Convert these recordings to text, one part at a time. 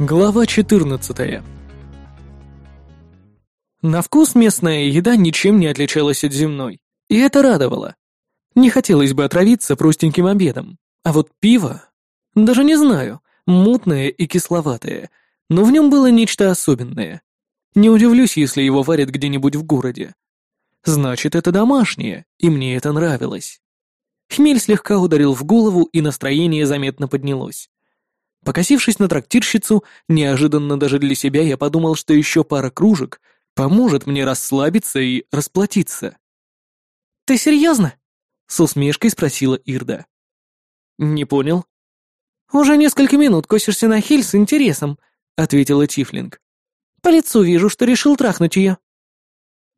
Глава 14 На вкус местная еда ничем не отличалась от земной, и это радовало. Не хотелось бы отравиться простеньким обедом, а вот пиво... Даже не знаю, мутное и кисловатое, но в нем было нечто особенное. Не удивлюсь, если его варят где-нибудь в городе. Значит, это домашнее, и мне это нравилось. Хмель слегка ударил в голову, и настроение заметно поднялось. Покосившись на трактирщицу, неожиданно даже для себя я подумал, что еще пара кружек поможет мне расслабиться и расплатиться. «Ты серьезно?» — с усмешкой спросила Ирда. «Не понял». «Уже несколько минут косишься на Хиль с интересом», — ответила Тифлинг. «По лицу вижу, что решил трахнуть ее».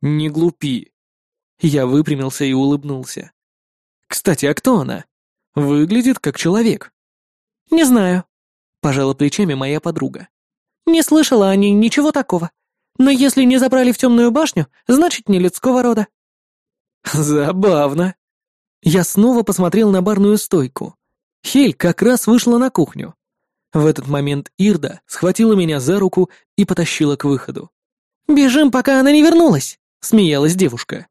«Не глупи». Я выпрямился и улыбнулся. «Кстати, а кто она? Выглядит как человек». «Не знаю», пожала плечами моя подруга. «Не слышала о ней ничего такого. Но если не забрали в темную башню, значит, не людского рода». «Забавно». Я снова посмотрел на барную стойку. Хель как раз вышла на кухню. В этот момент Ирда схватила меня за руку и потащила к выходу. «Бежим, пока она не вернулась!» — смеялась девушка.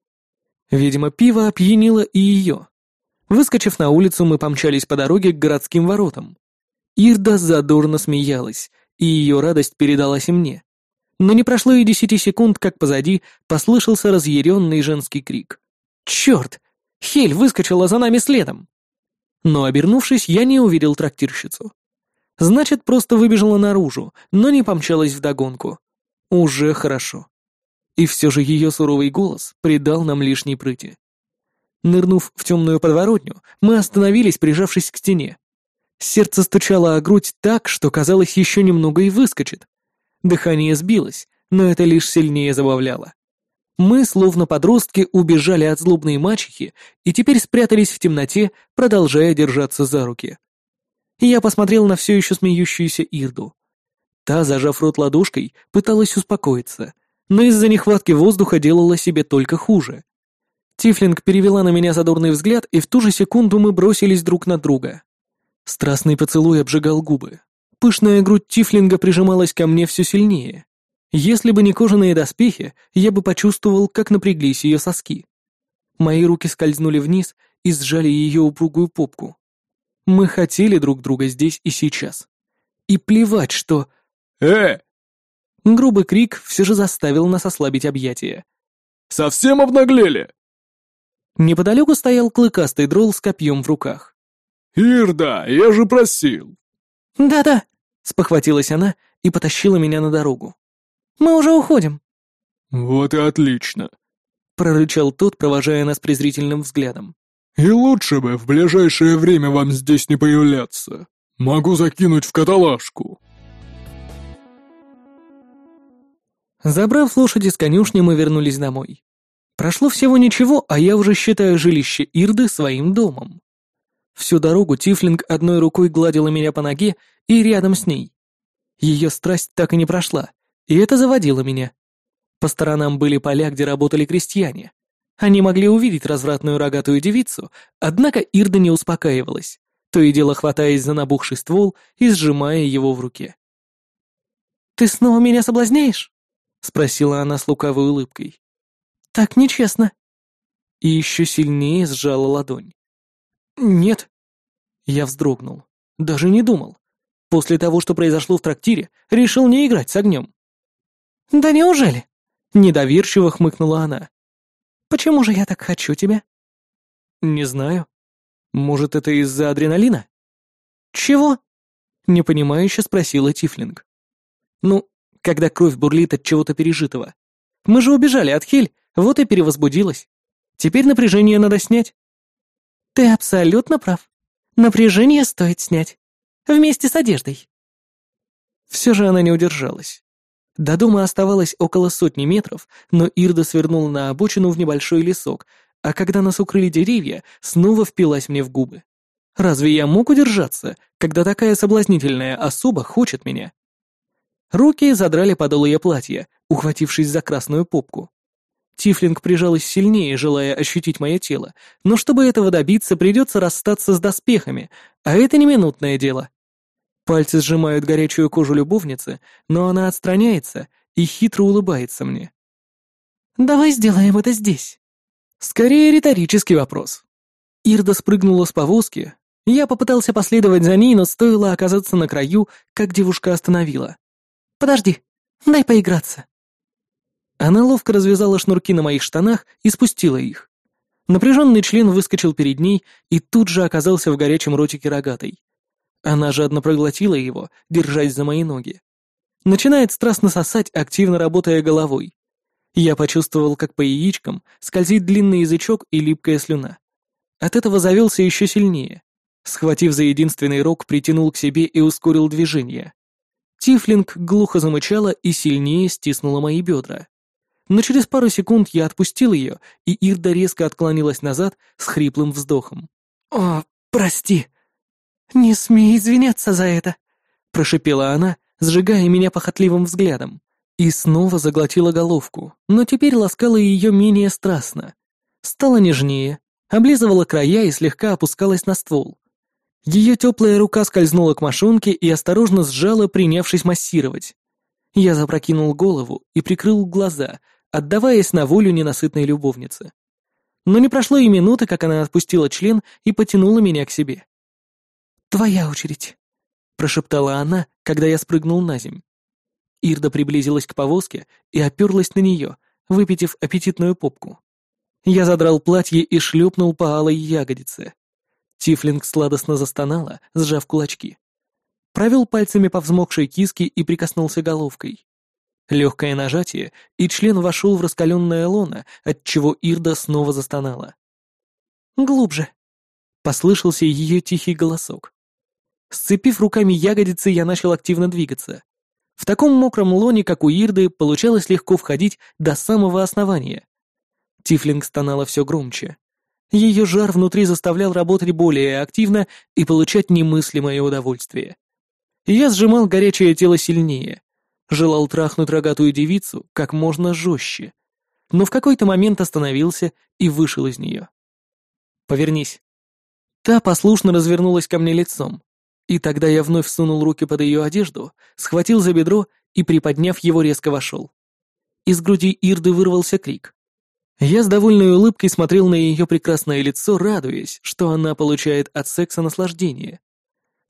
Видимо, пиво опьянило и ее. Выскочив на улицу, мы помчались по дороге к городским воротам. Ирда задорно смеялась, и ее радость передалась и мне. Но не прошло и десяти секунд, как позади послышался разъяренный женский крик. «Черт! Хель выскочила за нами следом!» Но, обернувшись, я не увидел трактирщицу. Значит, просто выбежала наружу, но не помчалась вдогонку. Уже хорошо. И все же ее суровый голос придал нам лишней прыти. Нырнув в темную подворотню, мы остановились, прижавшись к стене. Сердце стучало о грудь так, что казалось еще немного и выскочит. Дыхание сбилось, но это лишь сильнее забавляло. Мы, словно подростки, убежали от злобной мачехи и теперь спрятались в темноте, продолжая держаться за руки. Я посмотрел на все еще смеющуюся Ирду. Та, зажав рот ладошкой, пыталась успокоиться, но из-за нехватки воздуха делала себе только хуже. Тифлинг перевела на меня задорный взгляд, и в ту же секунду мы бросились друг на друга. Страстный поцелуй обжигал губы. Пышная грудь Тифлинга прижималась ко мне все сильнее. Если бы не кожаные доспехи, я бы почувствовал, как напряглись ее соски. Мои руки скользнули вниз и сжали ее упругую попку. Мы хотели друг друга здесь и сейчас. И плевать, что... «Э!» Грубый крик все же заставил нас ослабить объятия. «Совсем обнаглели?» Неподалеку стоял клыкастый дрол с копьем в руках. «Ирда, я же просил!» «Да-да», — спохватилась она и потащила меня на дорогу. «Мы уже уходим». «Вот и отлично», — прорычал тот, провожая нас презрительным взглядом. «И лучше бы в ближайшее время вам здесь не появляться. Могу закинуть в каталажку». Забрав лошади с конюшни, мы вернулись домой. Прошло всего ничего, а я уже считаю жилище Ирды своим домом. Всю дорогу Тифлинг одной рукой гладила меня по ноге и рядом с ней. Ее страсть так и не прошла, и это заводило меня. По сторонам были поля, где работали крестьяне. Они могли увидеть развратную рогатую девицу, однако Ирда не успокаивалась, то и дело хватаясь за набухший ствол и сжимая его в руке. «Ты снова меня соблазняешь?» — спросила она с лукавой улыбкой. «Так нечестно». И еще сильнее сжала ладонь. «Нет». Я вздрогнул. Даже не думал. После того, что произошло в трактире, решил не играть с огнем. «Да неужели?» Недоверчиво хмыкнула она. «Почему же я так хочу тебя?» «Не знаю. Может, это из-за адреналина?» «Чего?» Непонимающе спросила Тифлинг. «Ну, когда кровь бурлит от чего-то пережитого. Мы же убежали от Хель, вот и перевозбудилась. Теперь напряжение надо снять». «Ты абсолютно прав. Напряжение стоит снять. Вместе с одеждой». Все же она не удержалась. До дома оставалось около сотни метров, но Ирда свернула на обочину в небольшой лесок, а когда нас укрыли деревья, снова впилась мне в губы. Разве я мог удержаться, когда такая соблазнительная особа хочет меня? Руки задрали подол ее платья, ухватившись за красную попку. Тифлинг прижалась сильнее, желая ощутить мое тело, но чтобы этого добиться, придется расстаться с доспехами, а это не минутное дело. Пальцы сжимают горячую кожу любовницы, но она отстраняется и хитро улыбается мне. «Давай сделаем это здесь». Скорее риторический вопрос. Ирда спрыгнула с повозки. Я попытался последовать за ней, но стоило оказаться на краю, как девушка остановила. «Подожди, дай поиграться». Она ловко развязала шнурки на моих штанах и спустила их. Напряженный член выскочил перед ней и тут же оказался в горячем ротике рогатой. Она жадно проглотила его, держась за мои ноги. Начинает страстно сосать, активно работая головой. Я почувствовал, как по яичкам скользит длинный язычок и липкая слюна. От этого завелся еще сильнее. Схватив за единственный рог, притянул к себе и ускорил движение. Тифлинг глухо замычала и сильнее стиснула мои бедра. Но через пару секунд я отпустил ее, и Ирда резко отклонилась назад с хриплым вздохом. «О, прости!» «Не смей извиняться за это!» — прошипела она, сжигая меня похотливым взглядом. И снова заглотила головку, но теперь ласкала ее менее страстно. Стала нежнее, облизывала края и слегка опускалась на ствол. Ее теплая рука скользнула к мошонке и осторожно сжала, принявшись массировать. Я запрокинул голову и прикрыл глаза, отдаваясь на волю ненасытной любовницы. Но не прошло и минуты, как она отпустила член и потянула меня к себе. «Твоя очередь», — прошептала она, когда я спрыгнул на земь. Ирда приблизилась к повозке и оперлась на нее, выпитив аппетитную попку. Я задрал платье и шлепнул по алой ягодице. Тифлинг сладостно застонала, сжав кулачки. Провел пальцами по взмокшей киске и прикоснулся головкой. Легкое нажатие, и член вошел в раскаленное лоно, отчего Ирда снова застонала. «Глубже», — послышался ее тихий голосок. Сцепив руками ягодицы, я начал активно двигаться. В таком мокром лоне, как у Ирды, получалось легко входить до самого основания. Тифлинг стонала все громче. Ее жар внутри заставлял работать более активно и получать немыслимое удовольствие. Я сжимал горячее тело сильнее, желал трахнуть рогатую девицу как можно жестче, но в какой-то момент остановился и вышел из нее. «Повернись». Та послушно развернулась ко мне лицом. И тогда я вновь сунул руки под ее одежду, схватил за бедро и, приподняв его, резко вошел. Из груди Ирды вырвался крик. Я с довольной улыбкой смотрел на ее прекрасное лицо, радуясь, что она получает от секса наслаждение.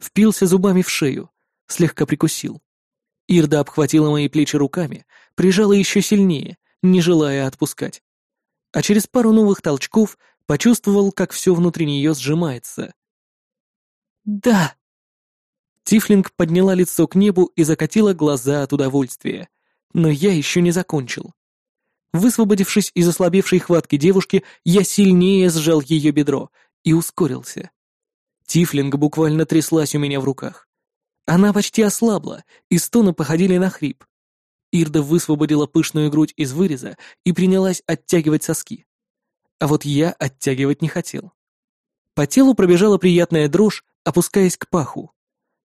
Впился зубами в шею, слегка прикусил. Ирда обхватила мои плечи руками, прижала еще сильнее, не желая отпускать. А через пару новых толчков почувствовал, как все внутри нее сжимается. «Да!» Тифлинг подняла лицо к небу и закатила глаза от удовольствия. Но я еще не закончил. Высвободившись из ослабевшей хватки девушки, я сильнее сжал ее бедро и ускорился. Тифлинг буквально тряслась у меня в руках. Она почти ослабла, и стоны походили на хрип. Ирда высвободила пышную грудь из выреза и принялась оттягивать соски. А вот я оттягивать не хотел. По телу пробежала приятная дрожь, опускаясь к паху.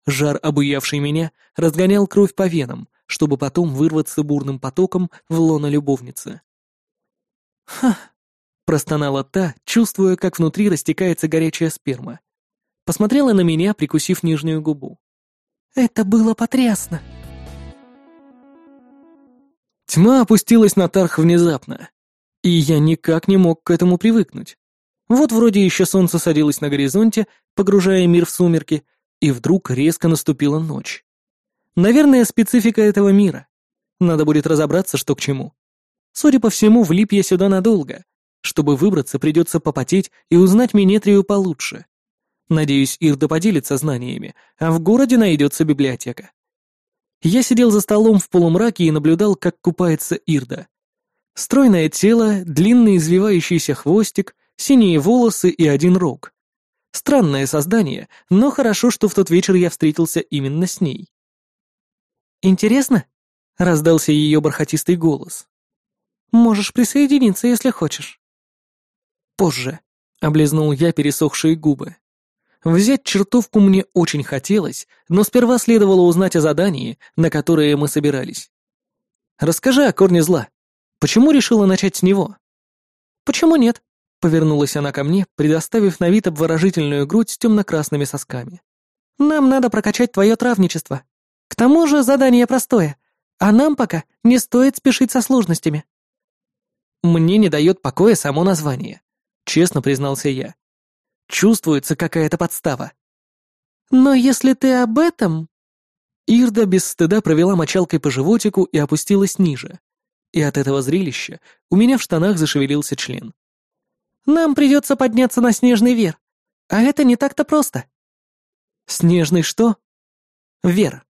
Жар, обуявший меня, разгонял кровь по венам, чтобы потом вырваться бурным потоком в лоно любовницы. «Ха!» — простонала та, чувствуя, как внутри растекается горячая сперма. Посмотрела на меня, прикусив нижнюю губу. «Это было потрясно!» Тьма опустилась на Тарх внезапно, и я никак не мог к этому привыкнуть. Вот вроде еще солнце садилось на горизонте, погружая мир в сумерки, и вдруг резко наступила ночь. Наверное, специфика этого мира. Надо будет разобраться, что к чему. Судя по всему, влип я сюда надолго. Чтобы выбраться, придется попотеть и узнать Минетрию получше. Надеюсь, Ирда поделится знаниями, а в городе найдется библиотека. Я сидел за столом в полумраке и наблюдал, как купается Ирда. Стройное тело, длинный извивающийся хвостик, синие волосы и один рог. Странное создание, но хорошо, что в тот вечер я встретился именно с ней. «Интересно?» — раздался ее бархатистый голос. «Можешь присоединиться, если хочешь». «Позже», — облизнул я пересохшие губы. Взять чертовку мне очень хотелось, но сперва следовало узнать о задании, на которое мы собирались. «Расскажи о корне зла. Почему решила начать с него?» «Почему нет?» Повернулась она ко мне, предоставив на вид обворожительную грудь с темно-красными сосками. Нам надо прокачать твое травничество. К тому же задание простое, а нам пока не стоит спешить со сложностями». «Мне не дает покоя само название», — честно признался я. «Чувствуется какая-то подстава». «Но если ты об этом...» Ирда без стыда провела мочалкой по животику и опустилась ниже. И от этого зрелища у меня в штанах зашевелился член. «Нам придется подняться на снежный вер, а это не так-то просто». «Снежный что?» «Вер.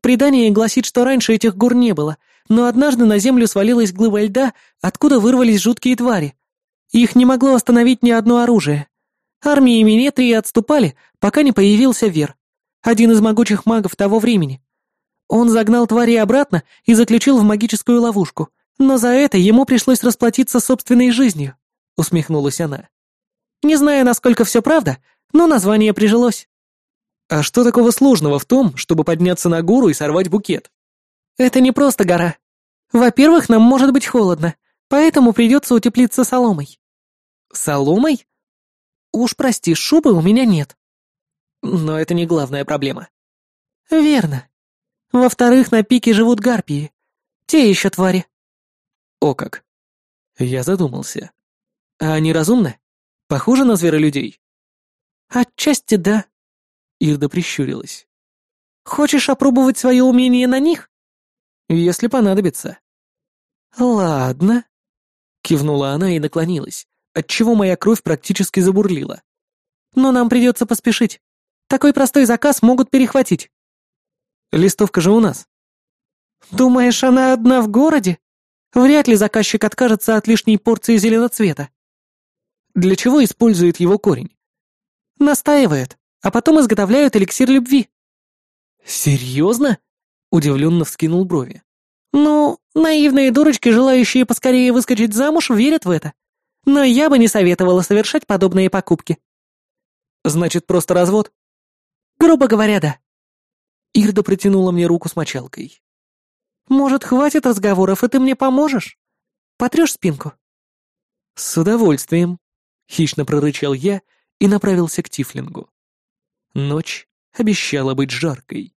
Предание гласит, что раньше этих гор не было, но однажды на землю свалилась глыба льда, откуда вырвались жуткие твари. Их не могло остановить ни одно оружие. Армии Минетрии отступали, пока не появился Вер один из могучих магов того времени. Он загнал твари обратно и заключил в магическую ловушку, но за это ему пришлось расплатиться собственной жизнью», — усмехнулась она. «Не знаю, насколько все правда, но название прижилось». «А что такого сложного в том, чтобы подняться на гору и сорвать букет?» «Это не просто гора. Во-первых, нам может быть холодно, поэтому придется утеплиться соломой». «Соломой?» «Уж прости, шубы у меня нет». Но это не главная проблема. Верно. Во-вторых, на пике живут гарпии. Те еще твари. О как. Я задумался. А они разумны? Похожи на зверолюдей? Отчасти да. Ирда прищурилась. Хочешь опробовать свое умение на них? Если понадобится. Ладно. Кивнула она и наклонилась, отчего моя кровь практически забурлила. Но нам придется поспешить. Такой простой заказ могут перехватить. Листовка же у нас. Думаешь, она одна в городе? Вряд ли заказчик откажется от лишней порции зеленоцвета. Для чего использует его корень? Настаивает, а потом изготовляют эликсир любви. Серьезно? Удивленно вскинул брови. Ну, наивные дурочки, желающие поскорее выскочить замуж, верят в это. Но я бы не советовала совершать подобные покупки. Значит, просто развод? Грубо говоря, да. Ирда протянула мне руку с мочалкой. Может, хватит разговоров, и ты мне поможешь? Потрешь спинку? С удовольствием, хищно прорычал я и направился к Тифлингу. Ночь обещала быть жаркой.